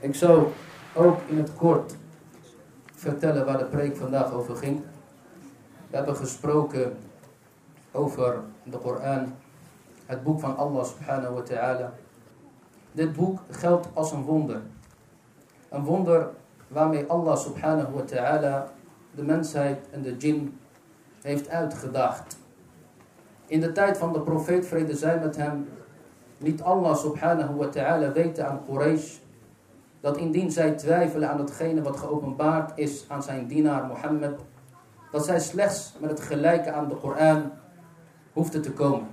Ik zou ook in het kort vertellen waar de preek vandaag over ging. We hebben gesproken over de Koran, het boek van Allah subhanahu wa ta'ala. Dit boek geldt als een wonder. Een wonder waarmee Allah subhanahu wa ta'ala de mensheid en de jinn heeft uitgedaagd. In de tijd van de profeet, vrede zij met hem, liet Allah subhanahu wa ta'ala weten aan Quraysh dat indien zij twijfelen aan hetgene wat geopenbaard is aan zijn dienaar Mohammed, dat zij slechts met het gelijke aan de Koran hoefden te komen.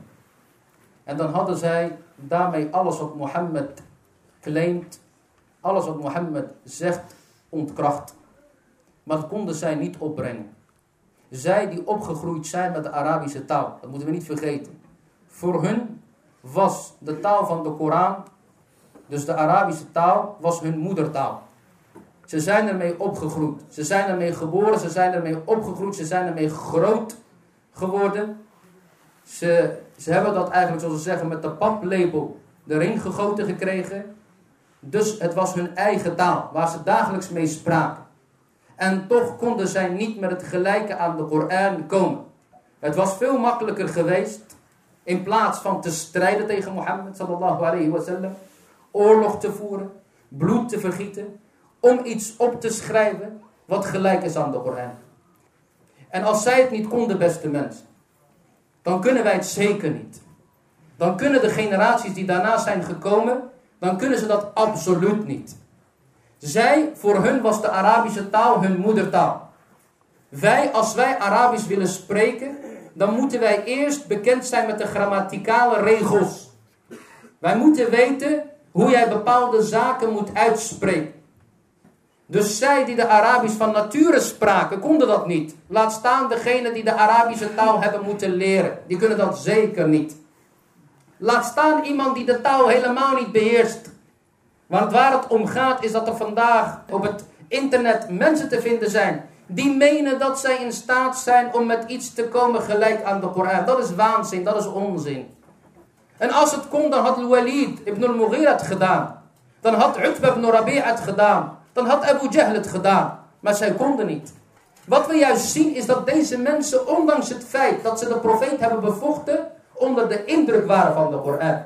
En dan hadden zij daarmee alles wat Mohammed claimt, alles wat Mohammed zegt, ontkracht. Maar dat konden zij niet opbrengen. Zij die opgegroeid zijn met de Arabische taal, dat moeten we niet vergeten. Voor hun was de taal van de Koran, dus de Arabische taal, was hun moedertaal. Ze zijn ermee opgegroeid. Ze zijn ermee geboren, ze zijn ermee opgegroeid, ze zijn ermee groot geworden. Ze, ze hebben dat eigenlijk, zoals ze zeggen, met de paplepel erin gegoten gekregen. Dus het was hun eigen taal, waar ze dagelijks mee spraken. En toch konden zij niet met het gelijke aan de Koran komen. Het was veel makkelijker geweest, in plaats van te strijden tegen Mohammed sallallahu alayhi wasallam, oorlog te voeren, bloed te vergieten, om iets op te schrijven wat gelijk is aan de Koran. En als zij het niet konden, beste mensen, dan kunnen wij het zeker niet. Dan kunnen de generaties die daarna zijn gekomen, dan kunnen ze dat absoluut niet. Zij, voor hun was de Arabische taal hun moedertaal. Wij, als wij Arabisch willen spreken, dan moeten wij eerst bekend zijn met de grammaticale regels. Wij moeten weten hoe jij bepaalde zaken moet uitspreken. Dus zij die de Arabisch van nature spraken, konden dat niet. Laat staan degene die de Arabische taal hebben moeten leren. Die kunnen dat zeker niet. Laat staan iemand die de taal helemaal niet beheerst. Want waar het om gaat is dat er vandaag op het internet mensen te vinden zijn. Die menen dat zij in staat zijn om met iets te komen gelijk aan de Koran. Dat is waanzin, dat is onzin. En als het kon, dan had Walid ibn al-Mughira het gedaan. Dan had Utbah ibn Rabi' het gedaan. Dan had Abu Jahl het gedaan. Maar zij konden niet. Wat we juist zien is dat deze mensen, ondanks het feit dat ze de profeet hebben bevochten, onder de indruk waren van de Koran.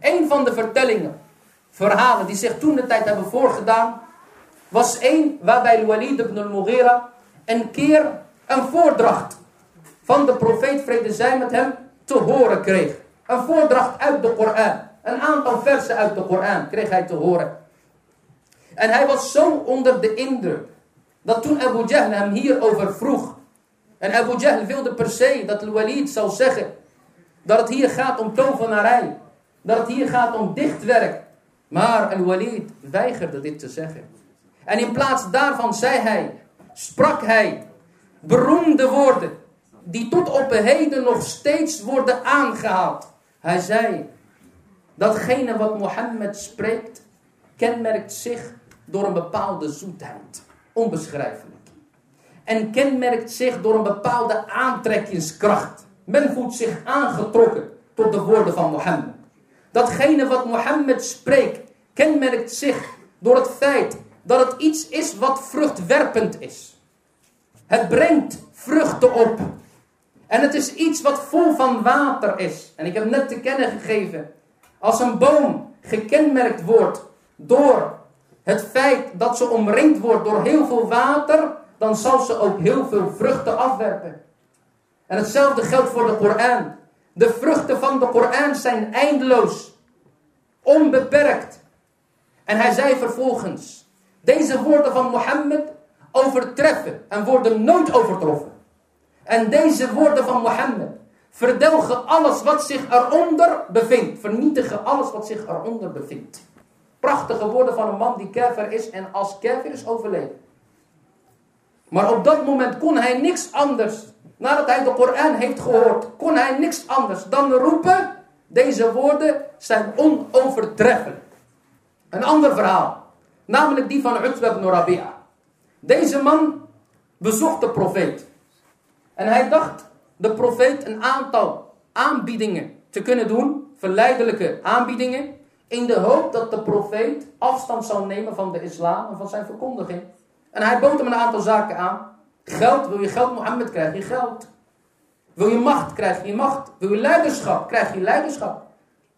Een van de vertellingen, verhalen die zich toen de tijd hebben voorgedaan, was één waarbij Walid ibn al-Mughira een keer een voordracht van de profeet vrede zij met hem te horen kreeg. Een voordracht uit de Koran. Een aantal versen uit de Koran kreeg hij te horen. En hij was zo onder de indruk. Dat toen Abu Jahl hem hierover vroeg. En Abu Jahl wilde per se dat Walid zou zeggen. Dat het hier gaat om tovenarij. Dat het hier gaat om dichtwerk. Maar Al-Walid weigerde dit te zeggen. En in plaats daarvan zei hij, sprak hij beroemde woorden. Die tot op heden nog steeds worden aangehaald. Hij zei, datgene wat Mohammed spreekt, kenmerkt zich door een bepaalde zoetheid. Onbeschrijfelijk. En kenmerkt zich door een bepaalde aantrekkingskracht. Men voelt zich aangetrokken tot de woorden van Mohammed. Datgene wat Mohammed spreekt, kenmerkt zich door het feit dat het iets is wat vruchtwerpend is. Het brengt vruchten op. En het is iets wat vol van water is. En ik heb net te kennen gegeven. Als een boom gekenmerkt wordt door het feit dat ze omringd wordt door heel veel water, dan zal ze ook heel veel vruchten afwerpen. En hetzelfde geldt voor de Koran. De vruchten van de Koran zijn eindeloos, onbeperkt. En hij zei vervolgens, deze woorden van Mohammed overtreffen en worden nooit overtroffen. En deze woorden van Mohammed verdelgen alles wat zich eronder bevindt. Vernietigen alles wat zich eronder bevindt. Prachtige woorden van een man die kever is en als kever is overleden. Maar op dat moment kon hij niks anders. Nadat hij de Koran heeft gehoord, kon hij niks anders dan roepen. Deze woorden zijn onovertreffelijk. Een ander verhaal. Namelijk die van Utbah ibn Rabi'a. Deze man bezocht de profeet. En hij dacht de profeet een aantal aanbiedingen te kunnen doen. Verleidelijke aanbiedingen. In de hoop dat de profeet afstand zou nemen van de islam en van zijn verkondiging. En hij bood hem een aantal zaken aan. Geld, wil je geld, Mohammed, krijg je geld. Wil je macht, krijg je macht. Wil je leiderschap, krijg je leiderschap.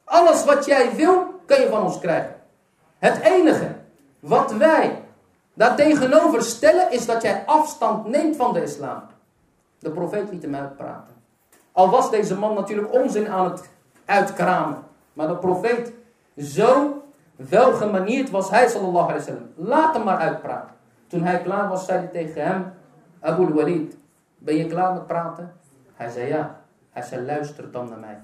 Alles wat jij wil, kan je van ons krijgen. Het enige wat wij daartegenover stellen, is dat jij afstand neemt van de islam. De profeet liet hem uitpraten. Al was deze man natuurlijk onzin aan het uitkramen. Maar de profeet, zo welgemanierd was hij, sallallahu alaihi wasallam. Laat hem maar uitpraten. Toen hij klaar was, zei hij tegen hem, Abu Walid, ben je klaar met praten? Hij zei ja. Hij zei luister dan naar mij.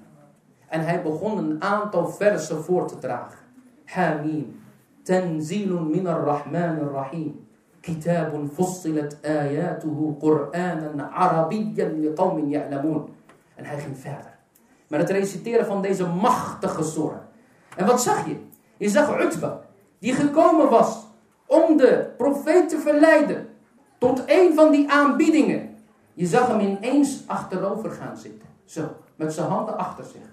En hij begon een aantal versen voor te dragen. Hamim. Tanzilun min ar-Rahman ar-Rahim. Kitabun fussilat ayatuhu Qur'anan Arabiyyan liqawmin ya'lamun. En hij ging verder. Met het reciteren van deze machtige zorg. En wat zag je? Je zag Utba, die gekomen was om de profeet te verleiden tot een van die aanbiedingen. Je zag hem ineens achterover gaan zitten. Zo, met zijn handen achter zich.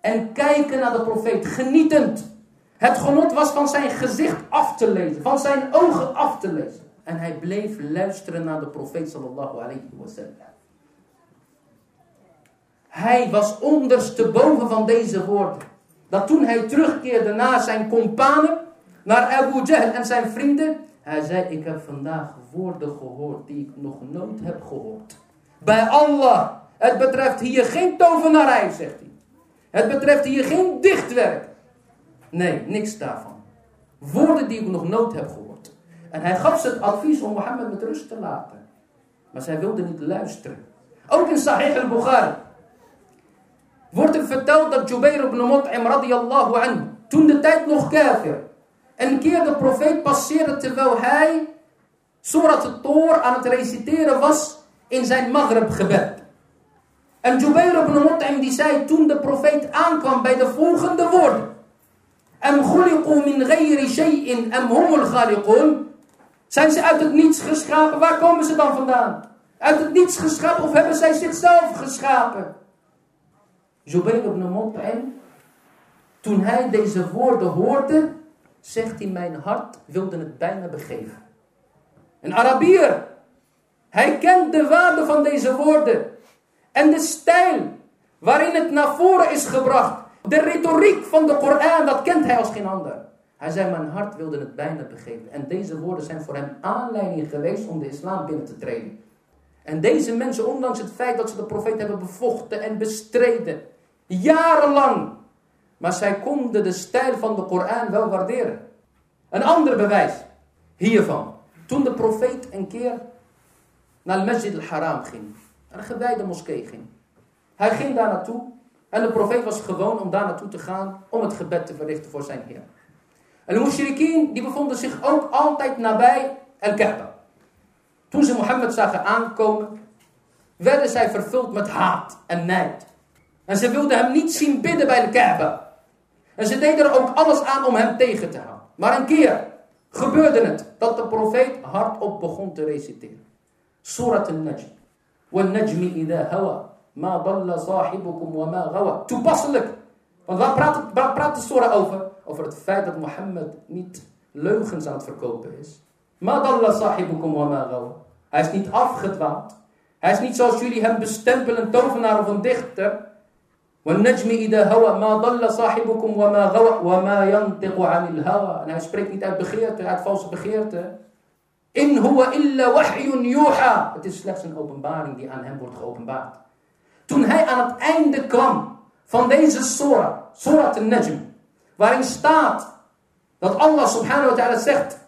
En kijken naar de profeet, genietend. Het genot was van zijn gezicht af te lezen, van zijn ogen af te lezen. En hij bleef luisteren naar de profeet sallallahu alayhi wasallam. Hij was ondersteboven van deze woorden. Dat toen hij terugkeerde naar zijn companen, naar Abu Jahl en zijn vrienden, hij zei, ik heb vandaag woorden gehoord die ik nog nooit heb gehoord. Bij Allah, het betreft hier geen tovenarij, zegt hij. Het betreft hier geen dichtwerk. Nee, niks daarvan. Woorden die ik nog nooit heb gehoord. En hij gaf ze het advies om Mohammed met rust te laten. Maar zij wilde niet luisteren. Ook in Sahih al-Bukhari wordt er verteld dat Jubair ibn Mut'im radiyallahu anhu, toen de tijd nog kafir, een keer de profeet passeerde terwijl hij Surat al-Tor aan het reciteren was in zijn Maghrib gebed. En Jubair ibn Mut'im die zei toen de profeet aankwam bij de volgende woorden. Am khuliqu min ghayri shay'in am humul khaliqun. Zijn ze uit het niets geschapen? Waar komen ze dan vandaan? Uit het niets geschapen of hebben zij zichzelf geschapen? Jubair ibn Mut'im, toen hij deze woorden hoorde, zegt hij, mijn hart wilde het bijna begeven. Een Arabier, hij kent de waarde van deze woorden. En de stijl waarin het naar voren is gebracht. De retoriek van de Koran, dat kent hij als geen ander. Hij zei, mijn hart wilde het bijna begeven. En deze woorden zijn voor hem aanleiding geweest om de islam binnen te treden. En deze mensen, ondanks het feit dat ze de profeet hebben bevochten en bestreden, jarenlang, maar zij konden de stijl van de Koran wel waarderen. Een ander bewijs hiervan. Toen de profeet een keer naar Masjid al-Haram ging. Naar een gewijde moskee ging. Hij ging daar naartoe. En de profeet was gewoon om daar naartoe te gaan om het gebed te verrichten voor zijn Heer. En de mushrikeen die bevonden zich ook altijd nabij El Kaaba. Toen ze Mohammed zagen aankomen, werden zij vervuld met haat en nijd. En ze wilden hem niet zien bidden bij de Kaaba. En ze deden er ook alles aan om hem tegen te houden. Maar een keer gebeurde het dat de profeet hardop begon te reciteren. Surat al-Najm. Wal-Najmi idha hawa. هَوَى مَا ضَلَّ صَاحِبُكُمْ وَمَا غَوَى Toepasselijk. Want waar praat, het, waar praat de surah over? Over het feit dat Mohammed niet leugens aan het verkopen is. مَا ضَلَّ صَاحِبُكُمْ وَمَا غَوَى Hij is niet afgedwaald. Hij is niet zoals jullie hem bestempelen, een tovenaar of een dichter. وَالنَّجْمِ إِذَا هَوَى مَا ضَلَّ صَاحِبُكُمْ وَمَا غَوَى وَمَا يَنْتِقُ عَنِ الْهَوَى En hij spreekt niet uit begeerte, uit valse begeerte. In huwa illa wahyun yuha. Het is slechts een openbaring die aan hem wordt geopenbaard. toen hij aan het einde kwam van deze surah, surah al-Najm, waarin staat dat Allah subhanahu wa ta'ala zegt,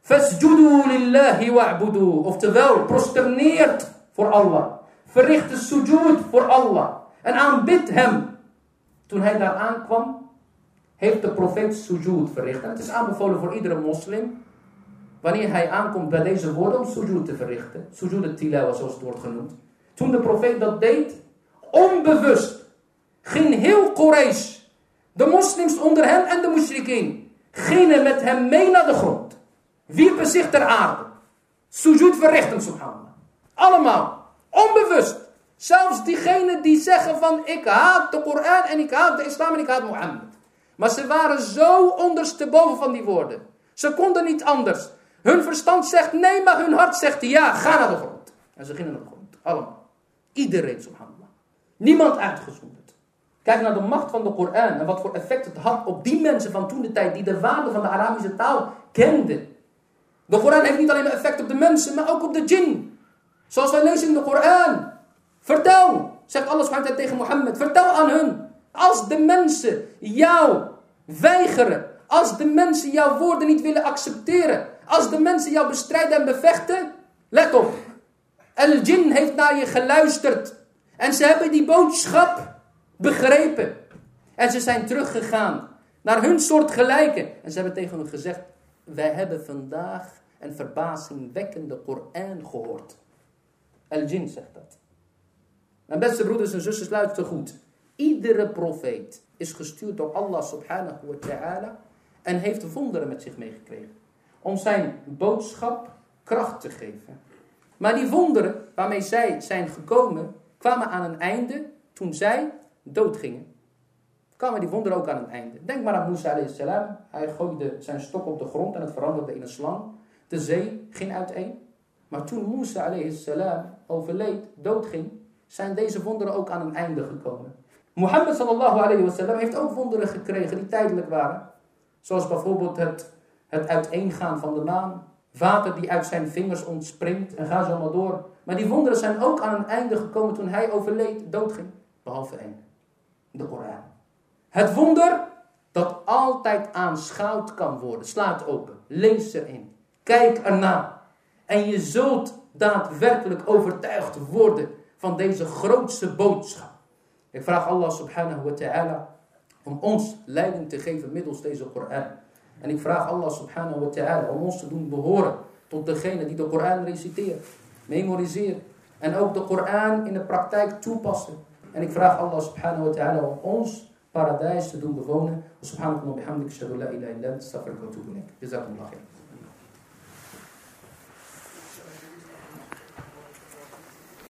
Fasjudu lillahi wa'budu. Oftewel, prosterneert voor Allah. Verricht de sujud voor Allah. En aanbid hem. Toen hij daar aankwam, heeft de profeet sujud verricht. En het is aanbevolen voor iedere moslim wanneer hij aankomt bij deze woorden om sujud te verrichten. Sujud al-tilawa zoals het wordt genoemd. Toen de profeet dat deed, onbewust, ging heel Quraysh, de moslims onder hem en de mushrikeen, gingen met hem mee naar de grond. Wierpen zich ter aarde. Sujud verrichten, subhanallah. Allemaal, onbewust. Zelfs diegenen die zeggen van ik haat de Koran en ik haat de islam en ik haat Mohammed. Maar ze waren zo ondersteboven van die woorden. Ze konden niet anders. Hun verstand zegt nee, maar hun hart zegt ja, ga naar de grond. En ze gingen naar de grond. Allemaal. Iedereen, subhanallah. Niemand uitgezonderd. Kijk naar de macht van de Koran en wat voor effect het had op die mensen van toen de tijd die de waarde van de Arabische taal kenden. De Koran heeft niet alleen een effect op de mensen, maar ook op de jinn. Zoals wij lezen in de Koran. Vertel, zegt Allah subhanahu tegen Mohammed, vertel aan hun. Als de mensen jou weigeren, als de mensen jouw woorden niet willen accepteren, als de mensen jou bestrijden en bevechten, let op. El Jin heeft naar je geluisterd. En ze hebben die boodschap begrepen. En ze zijn teruggegaan naar hun soort gelijken. En ze hebben tegen hen gezegd, wij hebben vandaag een verbazingwekkende Koran gehoord. El Jin zegt dat. Mijn beste broeders en zusters, luister goed. Iedere profeet is gestuurd door Allah subhanahu wa ta'ala en heeft wonderen met zich meegekregen. Om zijn boodschap kracht te geven. Maar die wonderen waarmee zij zijn gekomen, kwamen aan een einde toen zij doodgingen. Kwamen die wonderen ook aan een einde. Denk maar aan Musa salam. Hij gooide zijn stok op de grond en het veranderde in een slang. De zee ging uiteen. Maar toen Musa salam overleed, doodging, zijn deze wonderen ook aan een einde gekomen. Mohammed sallallahu alayhi wasallam heeft ook wonderen gekregen die tijdelijk waren. Zoals bijvoorbeeld het, het uiteengaan van de maan. Water die uit zijn vingers ontspringt en ga zo maar door. Maar die wonderen zijn ook aan een einde gekomen toen hij overleed, doodging. Behalve één. De Koran. Het wonder dat altijd aanschouwd kan worden. Slaat open. Lees erin. Kijk erna. En je zult daadwerkelijk overtuigd worden van deze grootste boodschap. Ik vraag Allah subhanahu wa ta'ala om ons leiding te geven middels deze Koran. En ik vraag Allah subhanahu wa ta'ala om ons te doen behoren tot degene die de Koran reciteert, memoriseren en ook de Koran in de praktijk toepassen. En ik vraag Allah subhanahu wa ta'ala om ons paradijs te doen bewonen. Subhanahu wa bihamdik, shadu la ilaha illa, khair.